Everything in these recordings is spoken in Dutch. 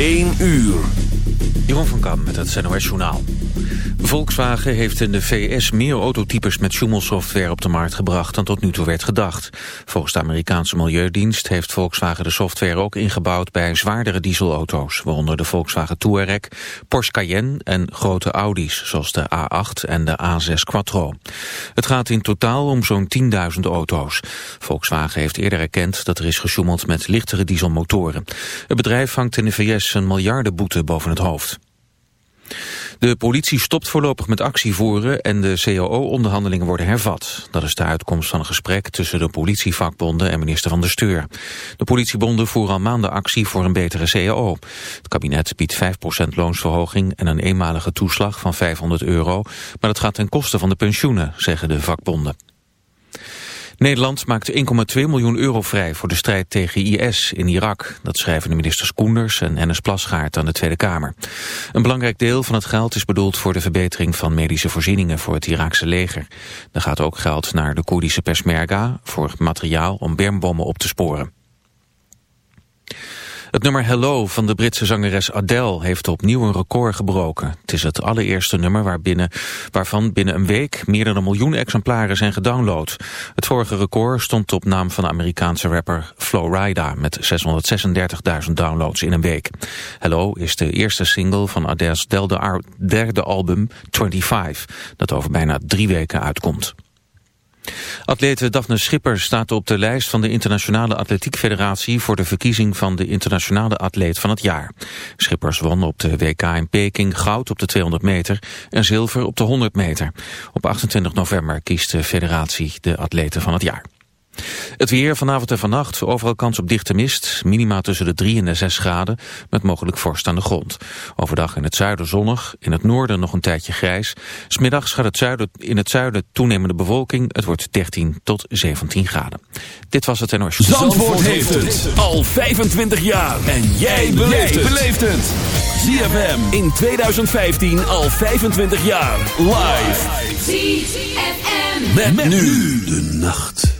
1 uur. Jeroen van Kam met het NOS Journaal. Volkswagen heeft in de VS meer autotypes met Schumel-software op de markt gebracht dan tot nu toe werd gedacht. Volgens de Amerikaanse Milieudienst heeft Volkswagen de software ook ingebouwd bij zwaardere dieselauto's, waaronder de Volkswagen Touareg, Porsche Cayenne en grote Audi's, zoals de A8 en de A6 Quattro. Het gaat in totaal om zo'n 10.000 auto's. Volkswagen heeft eerder erkend dat er is gesjoemeld met lichtere dieselmotoren. Het bedrijf vangt in de VS een miljardenboete boven het hoofd. De politie stopt voorlopig met actie voeren en de CAO-onderhandelingen worden hervat. Dat is de uitkomst van een gesprek tussen de politievakbonden en minister van de Steur. De politiebonden voeren al maanden actie voor een betere CAO. Het kabinet biedt 5% loonsverhoging en een eenmalige toeslag van 500 euro. Maar dat gaat ten koste van de pensioenen, zeggen de vakbonden. Nederland maakt 1,2 miljoen euro vrij voor de strijd tegen IS in Irak. Dat schrijven de ministers Koenders en Hennis Plasgaard aan de Tweede Kamer. Een belangrijk deel van het geld is bedoeld voor de verbetering van medische voorzieningen voor het Iraakse leger. Er gaat ook geld naar de Koerdische Peshmerga voor materiaal om bermbommen op te sporen. Het nummer Hello van de Britse zangeres Adele heeft opnieuw een record gebroken. Het is het allereerste nummer waar binnen, waarvan binnen een week meer dan een miljoen exemplaren zijn gedownload. Het vorige record stond op naam van de Amerikaanse rapper Florida met 636.000 downloads in een week. Hello is de eerste single van Adele's derde album 25, dat over bijna drie weken uitkomt. Atlete Daphne Schipper staat op de lijst van de Internationale Atletiek Federatie voor de verkiezing van de Internationale Atleet van het Jaar. Schippers won op de WK in Peking goud op de 200 meter en zilver op de 100 meter. Op 28 november kiest de federatie de atleten van het jaar. Het weer vanavond en vannacht, overal kans op dichte mist. Minima tussen de 3 en de 6 graden, met mogelijk vorst aan de grond. Overdag in het zuiden zonnig, in het noorden nog een tijdje grijs. Smiddags gaat het zuiden, in het zuiden toenemende bewolking. Het wordt 13 tot 17 graden. Dit was het NOS. Zandvoort, Zandvoort heeft het al 25 jaar. En jij beleeft het. ZFM in 2015 al 25 jaar. Live. ZFM. met nu de nacht.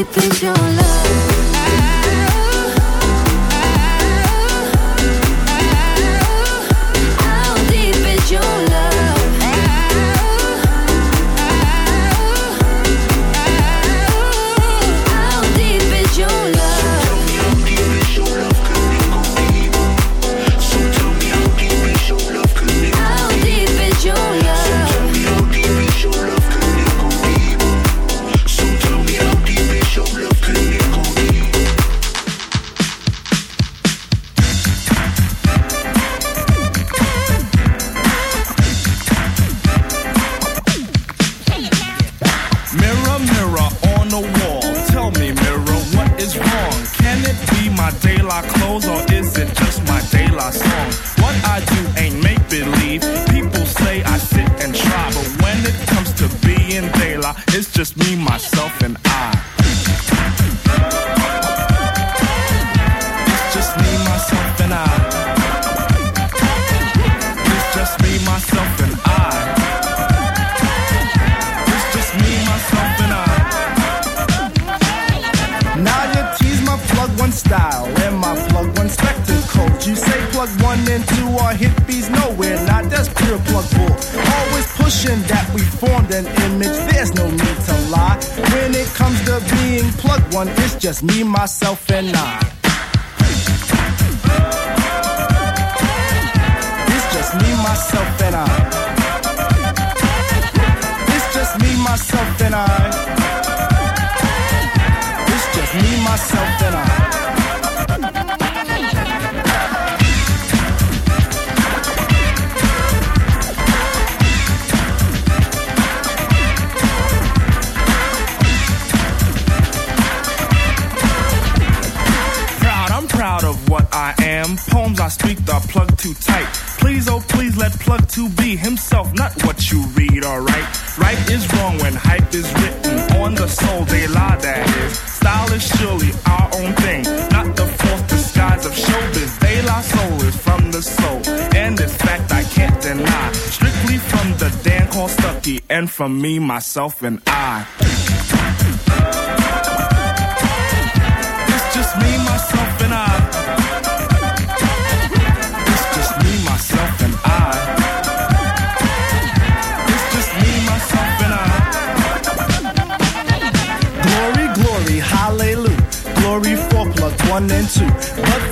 And from me, myself, and I. It's just me, myself, and I. It's just me, myself, and I. It's just me, myself, and I. Glory, glory, hallelujah. Glory for one and two. But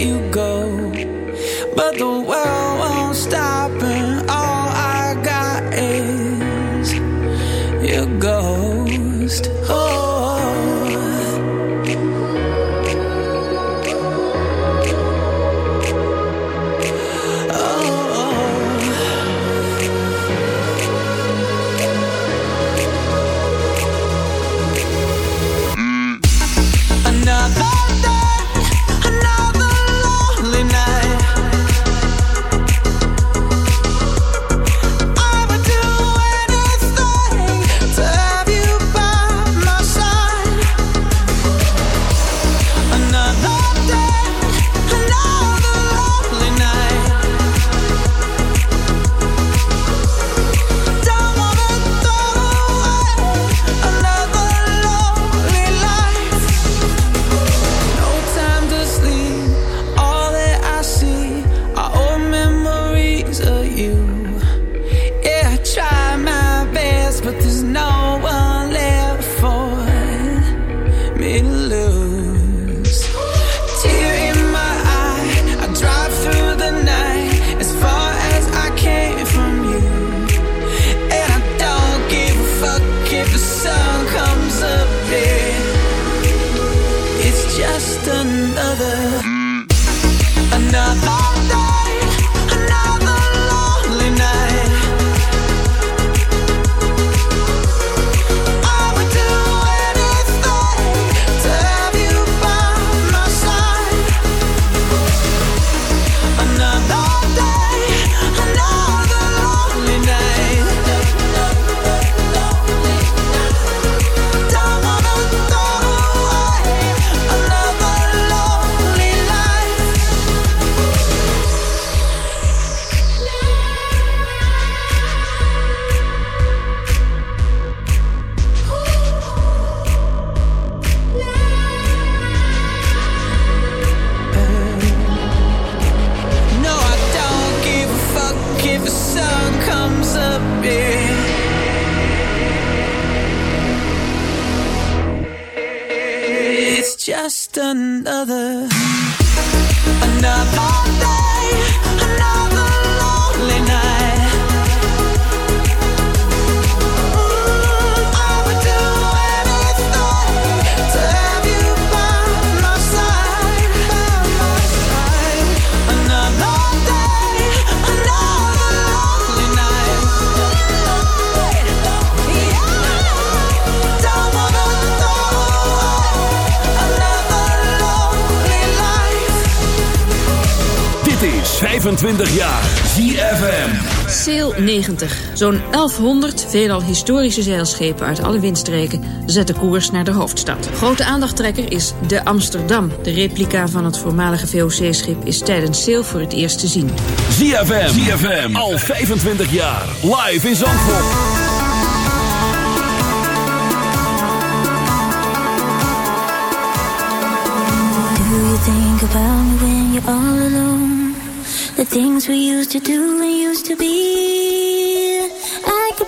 You go, but the world 90. Zo'n 1100, veelal historische zeilschepen uit alle windstreken, zetten koers naar de hoofdstad. Grote aandachttrekker is de Amsterdam. De replica van het voormalige VOC-schip is tijdens sail voor het eerst te zien. ZFM, ZFM, al 25 jaar, live in Zandvoort. all The things we used to do used to be